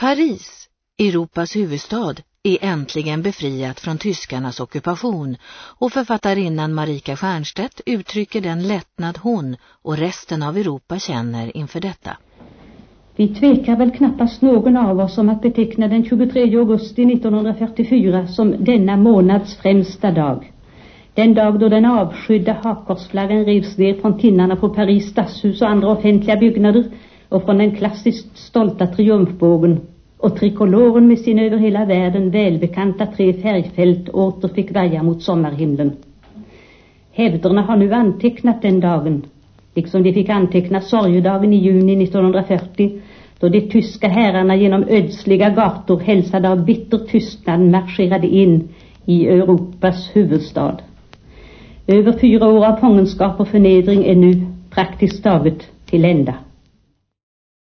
Paris, Europas huvudstad, är äntligen befriat från tyskarnas ockupation och författarinnan Marika Stjernstedt uttrycker den lättnad hon och resten av Europa känner inför detta. Vi tvekar väl knappast någon av oss om att beteckna den 23 augusti 1944 som denna månads främsta dag. Den dag då den avskydda hakkorsflaggan rivs ner från tinnarna på Paris stadshus och andra offentliga byggnader och från den klassiskt stolta triumfbågen och trikoloren med sin över hela världen välbekanta tre färgfält åter fick vaja mot sommarhimlen. Hävderna har nu antecknat den dagen, liksom de fick anteckna sorgedagen i juni 1940 då de tyska herrarna genom ödsliga gator hälsade av bitter tystnad marscherade in i Europas huvudstad. Över fyra år av fångenskap och förnedring är nu praktiskt taget till ända.